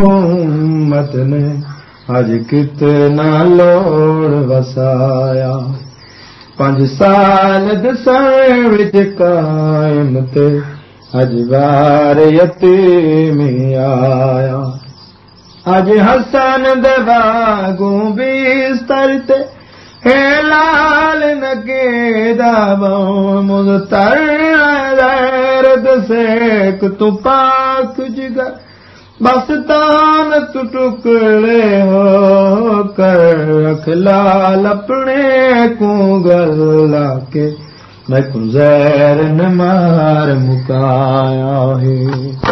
امت نے اج کتنا لوڑ وسایا۔ پانچ سال دسائیں قائم تے اج بار یتیمی آیا۔ اج حسن دباگوں بیستر تے ہے لال نگے دابوں مزتر غیرت سیک تو پاک جگر۔ بس تان ٹکڑے ہو کر رکھ لال اپنے کو گلا کے۔ میں کو مار مکایا ہے۔